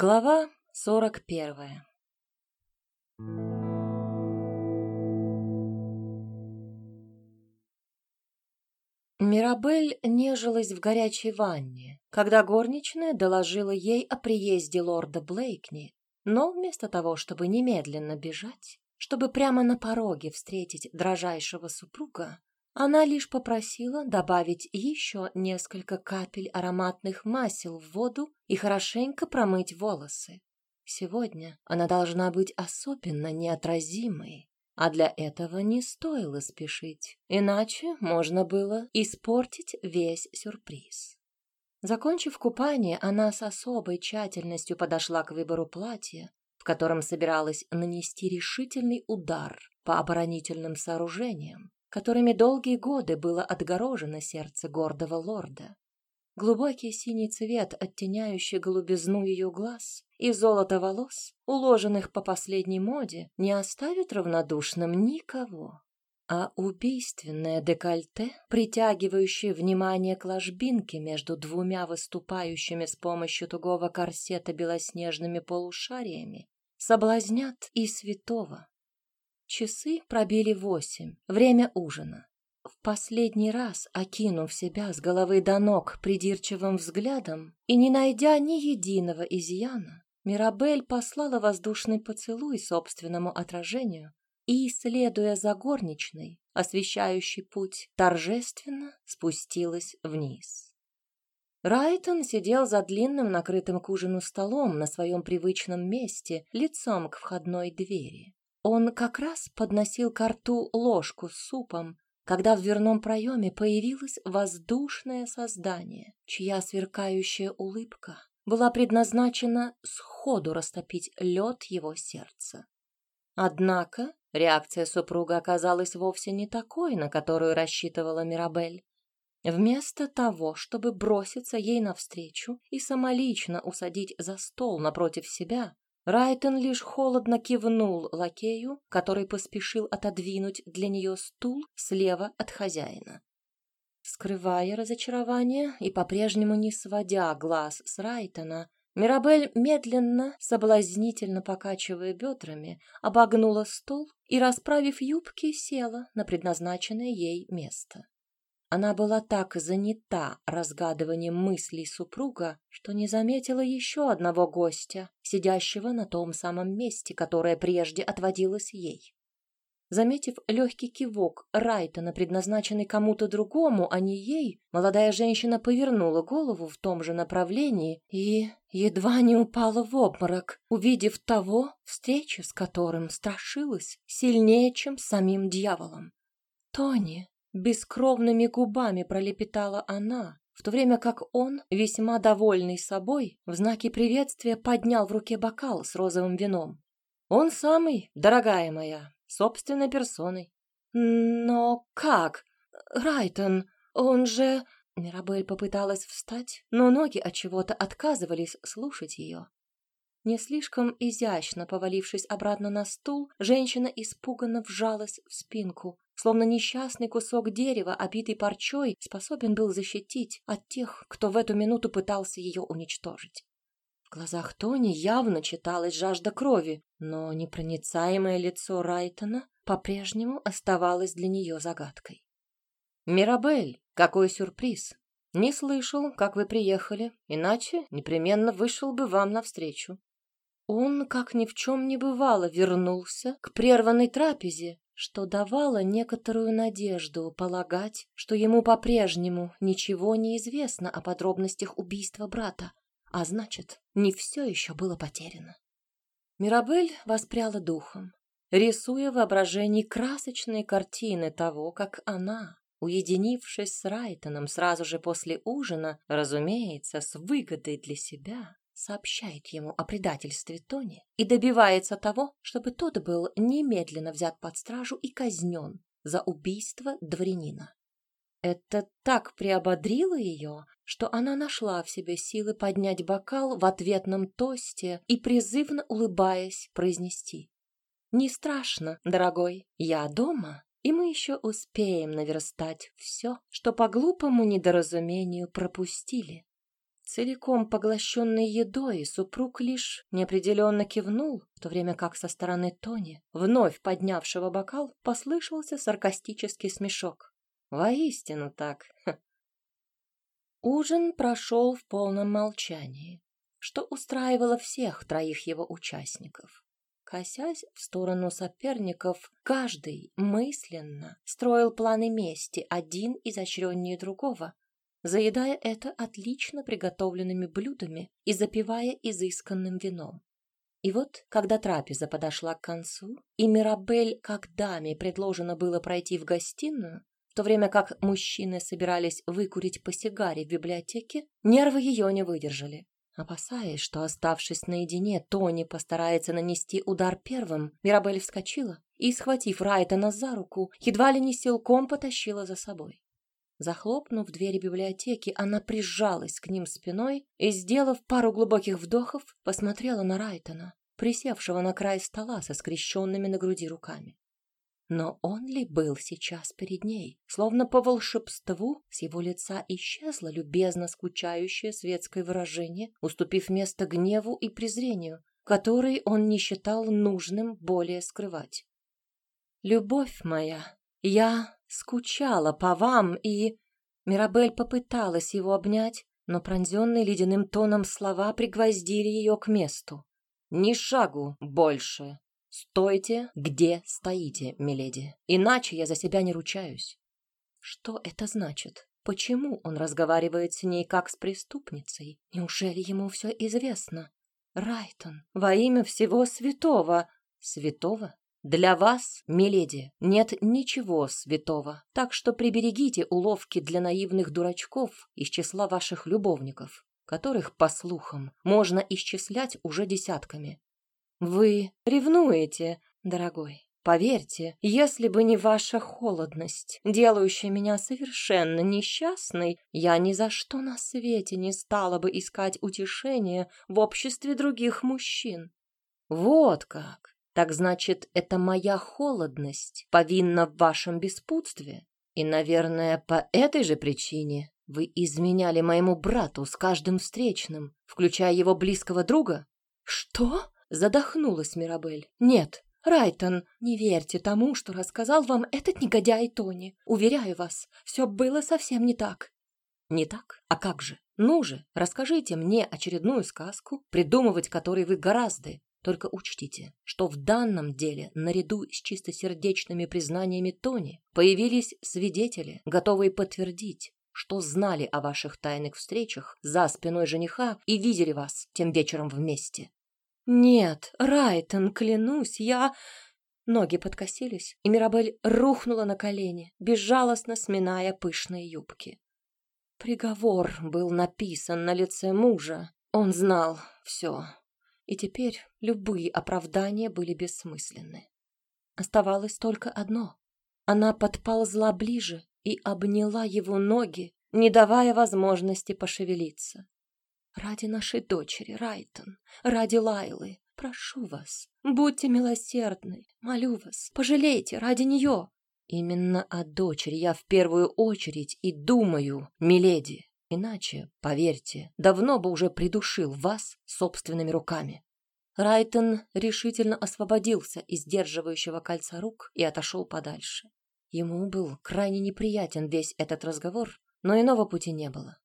Глава сорок первая. Мирабель нежилась в горячей ванне, когда горничная доложила ей о приезде лорда Блейкни, но вместо того, чтобы немедленно бежать, чтобы прямо на пороге встретить дрожайшего супруга, она лишь попросила добавить еще несколько капель ароматных масел в воду и хорошенько промыть волосы. Сегодня она должна быть особенно неотразимой, а для этого не стоило спешить, иначе можно было испортить весь сюрприз. Закончив купание, она с особой тщательностью подошла к выбору платья, в котором собиралась нанести решительный удар по оборонительным сооружениям, которыми долгие годы было отгорожено сердце гордого лорда. Глубокий синий цвет, оттеняющий голубизну ее глаз, и золото волос, уложенных по последней моде, не оставит равнодушным никого. А убийственное декольте, притягивающее внимание к ложбинке между двумя выступающими с помощью тугого корсета белоснежными полушариями, соблазнят и святого, Часы пробили восемь, время ужина. В последний раз, окинув себя с головы до ног придирчивым взглядом и не найдя ни единого изъяна, Мирабель послала воздушный поцелуй собственному отражению и, следуя за горничной, освещающей путь, торжественно спустилась вниз. Райтон сидел за длинным накрытым к ужину столом на своем привычном месте, лицом к входной двери. Он как раз подносил к рту ложку с супом, когда в дверном проеме появилось воздушное создание, чья сверкающая улыбка была предназначена сходу растопить лед его сердца. Однако реакция супруга оказалась вовсе не такой, на которую рассчитывала Мирабель. Вместо того, чтобы броситься ей навстречу и самолично усадить за стол напротив себя, Райтон лишь холодно кивнул лакею, который поспешил отодвинуть для нее стул слева от хозяина. Скрывая разочарование и по-прежнему не сводя глаз с Райтона, Мирабель медленно, соблазнительно покачивая бедрами, обогнула стол и, расправив юбки, села на предназначенное ей место. Она была так занята разгадыванием мыслей супруга, что не заметила еще одного гостя, сидящего на том самом месте, которое прежде отводилось ей. Заметив легкий кивок Райтона, предназначенный кому-то другому, а не ей, молодая женщина повернула голову в том же направлении и едва не упала в обморок, увидев того, встреча с которым страшилась сильнее, чем самим дьяволом. «Тони!» Бескровными губами пролепетала она, в то время как он, весьма довольный собой, в знаке приветствия поднял в руке бокал с розовым вином. «Он самый, дорогая моя, собственной персоной». «Но как? Райтон, он же...» Мирабель попыталась встать, но ноги от чего-то отказывались слушать ее. Не слишком изящно повалившись обратно на стул, женщина испуганно вжалась в спинку, словно несчастный кусок дерева, обитый парчой, способен был защитить от тех, кто в эту минуту пытался ее уничтожить. В глазах Тони явно читалась жажда крови, но непроницаемое лицо Райтона по-прежнему оставалось для нее загадкой. «Мирабель, какой сюрприз! Не слышал, как вы приехали, иначе непременно вышел бы вам навстречу». Он, как ни в чем не бывало, вернулся к прерванной трапезе, что давало некоторую надежду полагать, что ему по-прежнему ничего не известно о подробностях убийства брата, а значит, не все еще было потеряно. Мирабель воспряла духом, рисуя в воображении красочные картины того, как она, уединившись с Райтоном сразу же после ужина, разумеется, с выгодой для себя, сообщает ему о предательстве Тони и добивается того, чтобы тот был немедленно взят под стражу и казнен за убийство дворянина. Это так приободрило ее, что она нашла в себе силы поднять бокал в ответном тосте и, призывно улыбаясь, произнести. «Не страшно, дорогой, я дома, и мы еще успеем наверстать все, что по глупому недоразумению пропустили». Целиком поглощенный едой, супруг лишь неопределенно кивнул, в то время как со стороны Тони, вновь поднявшего бокал, послышался саркастический смешок. Воистину так. Ужин прошел в полном молчании, что устраивало всех троих его участников. Косясь в сторону соперников, каждый мысленно строил планы мести, один изощреннее другого, заедая это отлично приготовленными блюдами и запивая изысканным вином. И вот, когда трапеза подошла к концу, и Мирабель, как даме, предложено было пройти в гостиную, в то время как мужчины собирались выкурить по сигаре в библиотеке, нервы ее не выдержали. Опасаясь, что, оставшись наедине, Тони постарается нанести удар первым, Мирабель вскочила и, схватив Райтона за руку, едва ли не силком потащила за собой. Захлопнув двери библиотеки, она прижалась к ним спиной и, сделав пару глубоких вдохов, посмотрела на Райтона, присевшего на край стола со скрещенными на груди руками. Но он ли был сейчас перед ней? Словно по волшебству с его лица исчезло любезно скучающее светское выражение, уступив место гневу и презрению, который он не считал нужным более скрывать. «Любовь моя, я скучала по вам и...» Мирабель попыталась его обнять, но пронзенные ледяным тоном слова пригвоздили ее к месту. «Ни шагу больше. Стойте, где стоите, миледи, иначе я за себя не ручаюсь». Что это значит? Почему он разговаривает с ней как с преступницей? Неужели ему все известно? Райтон, во имя всего святого. Святого? Для вас, миледи, нет ничего святого, так что приберегите уловки для наивных дурачков из числа ваших любовников, которых, по слухам, можно исчислять уже десятками. Вы ревнуете, дорогой. Поверьте, если бы не ваша холодность, делающая меня совершенно несчастной, я ни за что на свете не стала бы искать утешения в обществе других мужчин. Вот как. Так значит, это моя холодность повинна в вашем беспутстве? И, наверное, по этой же причине вы изменяли моему брату с каждым встречным, включая его близкого друга? Что? Задохнулась Мирабель. Нет, Райтон, не верьте тому, что рассказал вам этот негодяй Тони. Уверяю вас, все было совсем не так. Не так? А как же? Ну же, расскажите мне очередную сказку, придумывать которой вы гораздо, только учтите, что в данном деле, наряду с чистосердечными признаниями Тони, появились свидетели, готовые подтвердить, что знали о ваших тайных встречах за спиной жениха и видели вас тем вечером вместе. Нет, Райтон, клянусь, я... Ноги подкосились, и Мирабель рухнула на колени, безжалостно сминая пышные юбки. Приговор был написан на лице мужа. Он знал все, и теперь любые оправдания были бессмысленны. Оставалось только одно. Она подползла ближе и обняла его ноги, не давая возможности пошевелиться. «Ради нашей дочери, Райтон, ради Лайлы, прошу вас, будьте милосердны, молю вас, пожалейте ради нее». «Именно о дочери я в первую очередь и думаю, миледи», Иначе, поверьте, давно бы уже придушил вас собственными руками. Райтон решительно освободился из сдерживающего кольца рук и отошел подальше. Ему был крайне неприятен весь этот разговор, но иного пути не было.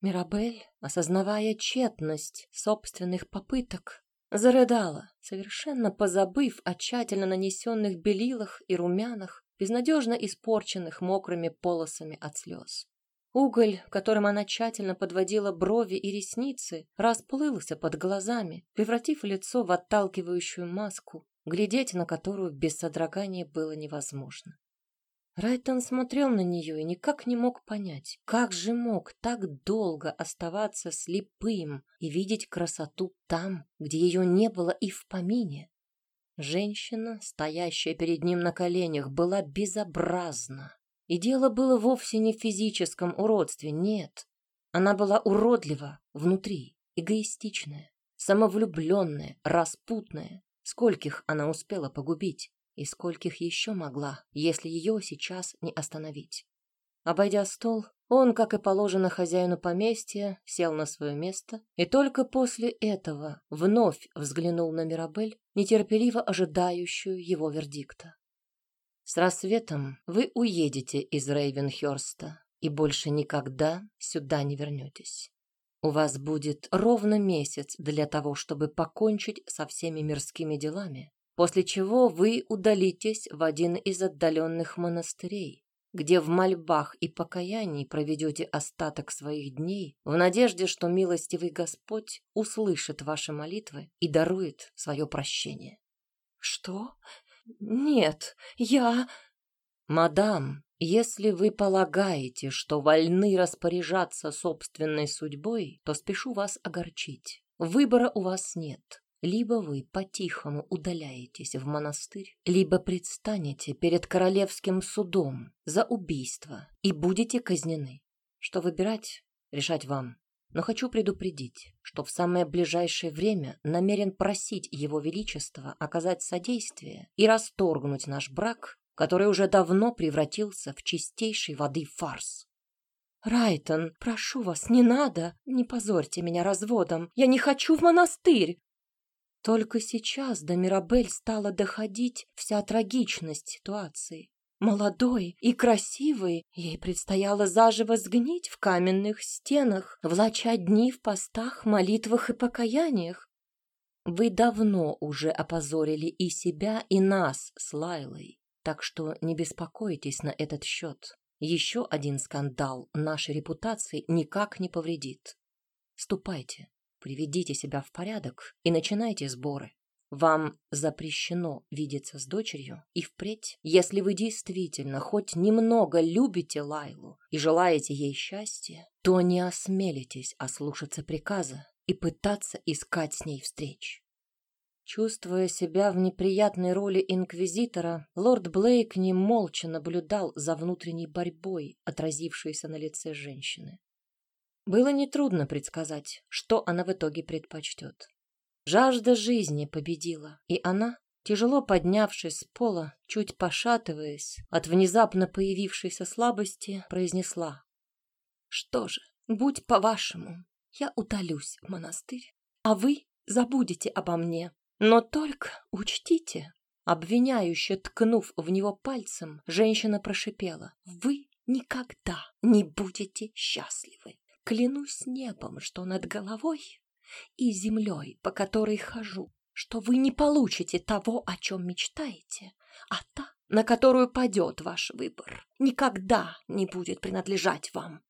Мирабель, осознавая тщетность собственных попыток, зарыдала, совершенно позабыв о тщательно нанесенных белилах и румянах, безнадежно испорченных мокрыми полосами от слез. Уголь, которым она тщательно подводила брови и ресницы, расплылся под глазами, превратив лицо в отталкивающую маску, глядеть на которую без содрогания было невозможно. Райтон смотрел на нее и никак не мог понять, как же мог так долго оставаться слепым и видеть красоту там, где ее не было и в помине. Женщина, стоящая перед ним на коленях, была безобразна, и дело было вовсе не в физическом уродстве, нет. Она была уродлива внутри, эгоистичная, самовлюбленная, распутная. Скольких она успела погубить, и скольких еще могла, если ее сейчас не остановить. Обойдя стол, он, как и положено хозяину поместья, сел на свое место и только после этого вновь взглянул на Мирабель, нетерпеливо ожидающую его вердикта. «С рассветом вы уедете из Рейвенхёрста и больше никогда сюда не вернетесь. У вас будет ровно месяц для того, чтобы покончить со всеми мирскими делами, после чего вы удалитесь в один из отдаленных монастырей, где в мольбах и покаянии проведете остаток своих дней, в надежде, что милостивый Господь услышит ваши молитвы и дарует свое прощение. Что? Нет, я... Мадам, если вы полагаете, что вольны распоряжаться собственной судьбой, то спешу вас огорчить. Выбора у вас нет. Либо вы по-тихому удаляетесь в монастырь, либо предстанете перед королевским судом за убийство и будете казнены. Что выбирать, решать вам. Но хочу предупредить, что в самое ближайшее время намерен просить Его Величество оказать содействие и расторгнуть наш брак, который уже давно превратился в чистейшей воды фарс. «Райтон, прошу вас, не надо, не позорьте меня разводом, я не хочу в монастырь!» Только сейчас до Мирабель стала доходить вся трагичность ситуации. Молодой и красивой, ей предстояло заживо сгнить в каменных стенах, влача дни в постах, молитвах и покаяниях. Вы давно уже опозорили и себя, и нас с Лайлой, так что не беспокойтесь на этот счет. Еще один скандал нашей репутации никак не повредит. Ступайте, Приведите себя в порядок и начинайте сборы. Вам запрещено видеться с дочерью, и впредь, если вы действительно хоть немного любите Лайлу и желаете ей счастья, то не осмелитесь ослушаться приказа и пытаться искать с ней встреч. Чувствуя себя в неприятной роли инквизитора, лорд Блейк не молча наблюдал за внутренней борьбой, отразившейся на лице женщины. Было нетрудно предсказать, что она в итоге предпочтет. Жажда жизни победила, и она, тяжело поднявшись с пола, чуть пошатываясь от внезапно появившейся слабости, произнесла. «Что же, будь по-вашему, я удалюсь в монастырь, а вы забудете обо мне. Но только учтите, обвиняюще ткнув в него пальцем, женщина прошипела, «Вы никогда не будете счастливы. Клянусь небом, что над головой и землей, по которой хожу, что вы не получите того, о чем мечтаете, а та, на которую падет ваш выбор, никогда не будет принадлежать вам.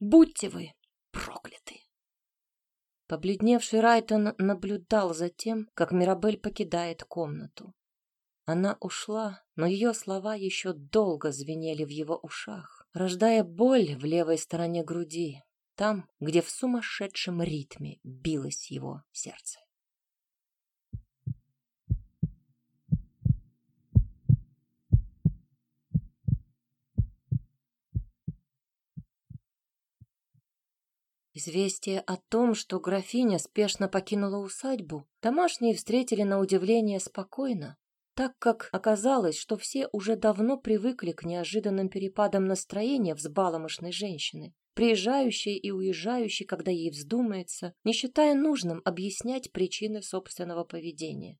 Будьте вы прокляты. Побледневший Райтон наблюдал за тем, как Мирабель покидает комнату. Она ушла, но ее слова еще долго звенели в его ушах, рождая боль в левой стороне груди, там, где в сумасшедшем ритме билось его сердце. Известие о том, что графиня спешно покинула усадьбу, домашние встретили на удивление спокойно, так как оказалось, что все уже давно привыкли к неожиданным перепадам настроения взбаломошной женщины, приезжающей и уезжающей, когда ей вздумается, не считая нужным объяснять причины собственного поведения.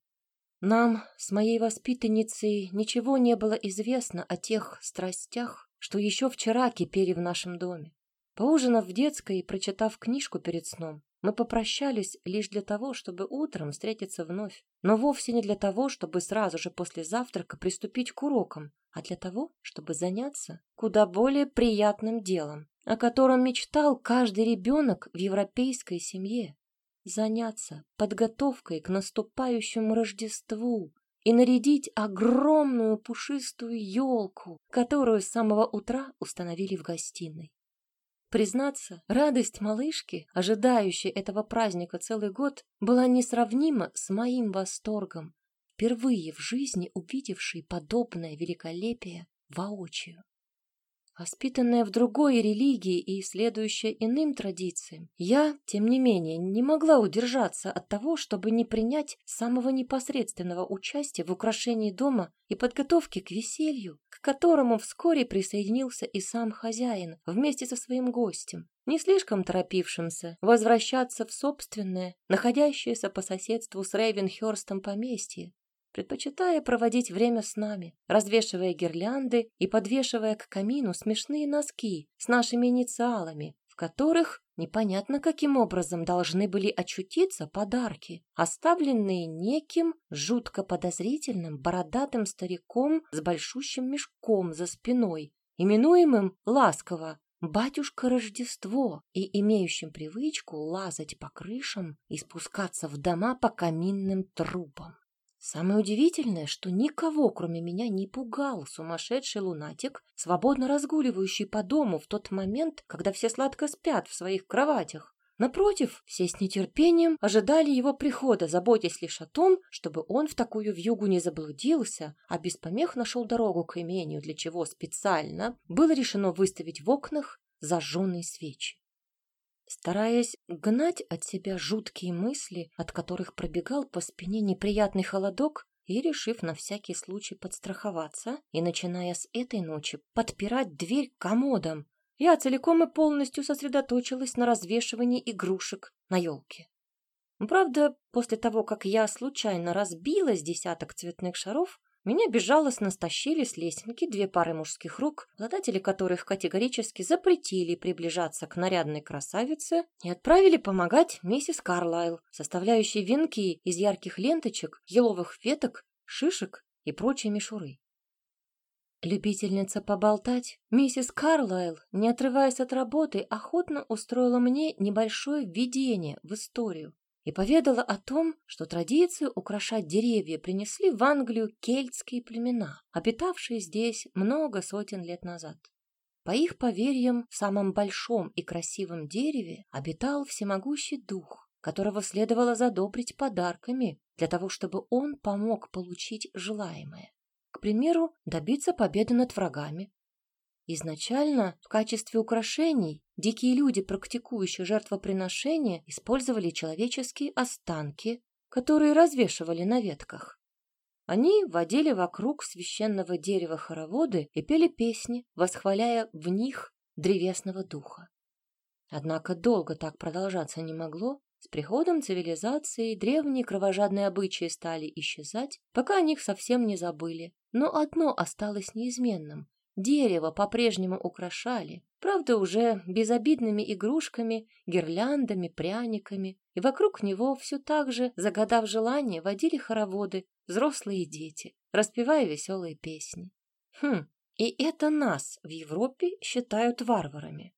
Нам с моей воспитанницей ничего не было известно о тех страстях, что еще вчера кипели в нашем доме. Поужинав в детской и прочитав книжку перед сном, мы попрощались лишь для того, чтобы утром встретиться вновь, но вовсе не для того, чтобы сразу же после завтрака приступить к урокам, а для того, чтобы заняться куда более приятным делом, о котором мечтал каждый ребенок в европейской семье. Заняться подготовкой к наступающему Рождеству и нарядить огромную пушистую елку, которую с самого утра установили в гостиной. Признаться, радость малышки, ожидающей этого праздника целый год, была несравнима с моим восторгом, впервые в жизни увидевшей подобное великолепие воочию. Воспитанная в другой религии и следующая иным традициям, я, тем не менее, не могла удержаться от того, чтобы не принять самого непосредственного участия в украшении дома и подготовке к веселью, к которому вскоре присоединился и сам хозяин вместе со своим гостем, не слишком торопившимся возвращаться в собственное, находящееся по соседству с Рейвенхёрстом поместье, предпочитая проводить время с нами, развешивая гирлянды и подвешивая к камину смешные носки с нашими инициалами, в которых непонятно каким образом должны были очутиться подарки, оставленные неким жутко подозрительным бородатым стариком с большущим мешком за спиной, именуемым ласково батюшка Рождество и имеющим привычку лазать по крышам и спускаться в дома по каминным трубам. Самое удивительное, что никого, кроме меня, не пугал сумасшедший лунатик, свободно разгуливающий по дому в тот момент, когда все сладко спят в своих кроватях. Напротив, все с нетерпением ожидали его прихода, заботясь лишь о том, чтобы он в такую вьюгу не заблудился, а без помех нашел дорогу к имению, для чего специально было решено выставить в окнах зажженные свечи. Стараясь гнать от себя жуткие мысли, от которых пробегал по спине неприятный холодок, и, решив на всякий случай подстраховаться, и, начиная с этой ночи, подпирать дверь комодом, я целиком и полностью сосредоточилась на развешивании игрушек на елке. Правда, после того, как я случайно разбила с десяток цветных шаров, меня безжалостно стащили с лесенки две пары мужских рук, обладатели которых категорически запретили приближаться к нарядной красавице и отправили помогать миссис Карлайл, составляющей венки из ярких ленточек, еловых веток, шишек и прочей мишуры. Любительница поболтать, миссис Карлайл, не отрываясь от работы, охотно устроила мне небольшое введение в историю, и поведала о том, что традицию украшать деревья принесли в Англию кельтские племена, обитавшие здесь много сотен лет назад. По их поверьям, в самом большом и красивом дереве обитал всемогущий дух, которого следовало задобрить подарками для того, чтобы он помог получить желаемое. К примеру, добиться победы над врагами, Изначально в качестве украшений дикие люди, практикующие жертвоприношения, использовали человеческие останки, которые развешивали на ветках. Они водили вокруг священного дерева хороводы и пели песни, восхваляя в них древесного духа. Однако долго так продолжаться не могло. С приходом цивилизации древние кровожадные обычаи стали исчезать, пока о них совсем не забыли. Но одно осталось неизменным Дерево по-прежнему украшали, правда, уже безобидными игрушками, гирляндами, пряниками, и вокруг него все так же, загадав желание, водили хороводы, взрослые дети, распевая веселые песни. Хм, и это нас в Европе считают варварами.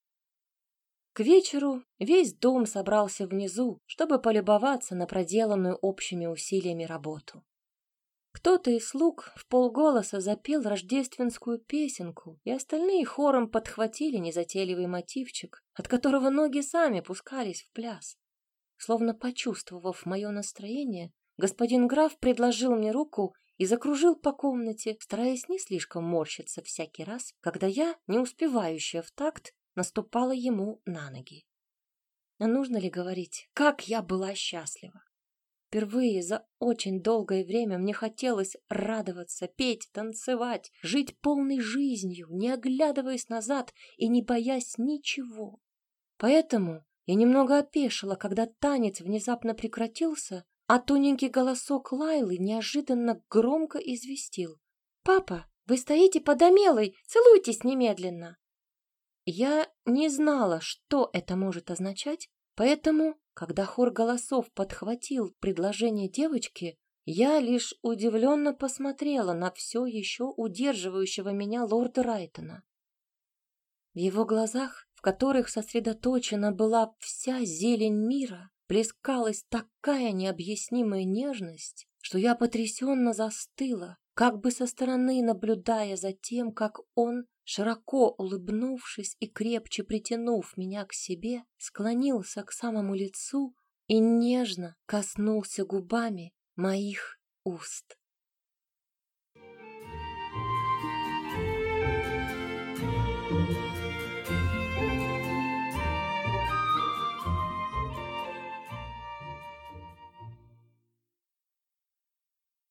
К вечеру весь дом собрался внизу, чтобы полюбоваться на проделанную общими усилиями работу. Кто-то из слуг в полголоса запел рождественскую песенку, и остальные хором подхватили незатейливый мотивчик, от которого ноги сами пускались в пляс. Словно почувствовав мое настроение, господин граф предложил мне руку и закружил по комнате, стараясь не слишком морщиться всякий раз, когда я, не успевающая в такт, наступала ему на ноги. А нужно ли говорить, как я была счастлива? Впервые за очень долгое время мне хотелось радоваться, петь, танцевать, жить полной жизнью, не оглядываясь назад и не боясь ничего. Поэтому я немного опешила, когда танец внезапно прекратился, а тоненький голосок Лайлы неожиданно громко известил. «Папа, вы стоите под Амелой, целуйтесь немедленно!» Я не знала, что это может означать, поэтому когда хор голосов подхватил предложение девочки, я лишь удивленно посмотрела на все еще удерживающего меня лорда Райтона. В его глазах, в которых сосредоточена была вся зелень мира, плескалась такая необъяснимая нежность, что я потрясенно застыла, как бы со стороны наблюдая за тем, как он широко улыбнувшись и крепче притянув меня к себе, склонился к самому лицу и нежно коснулся губами моих уст.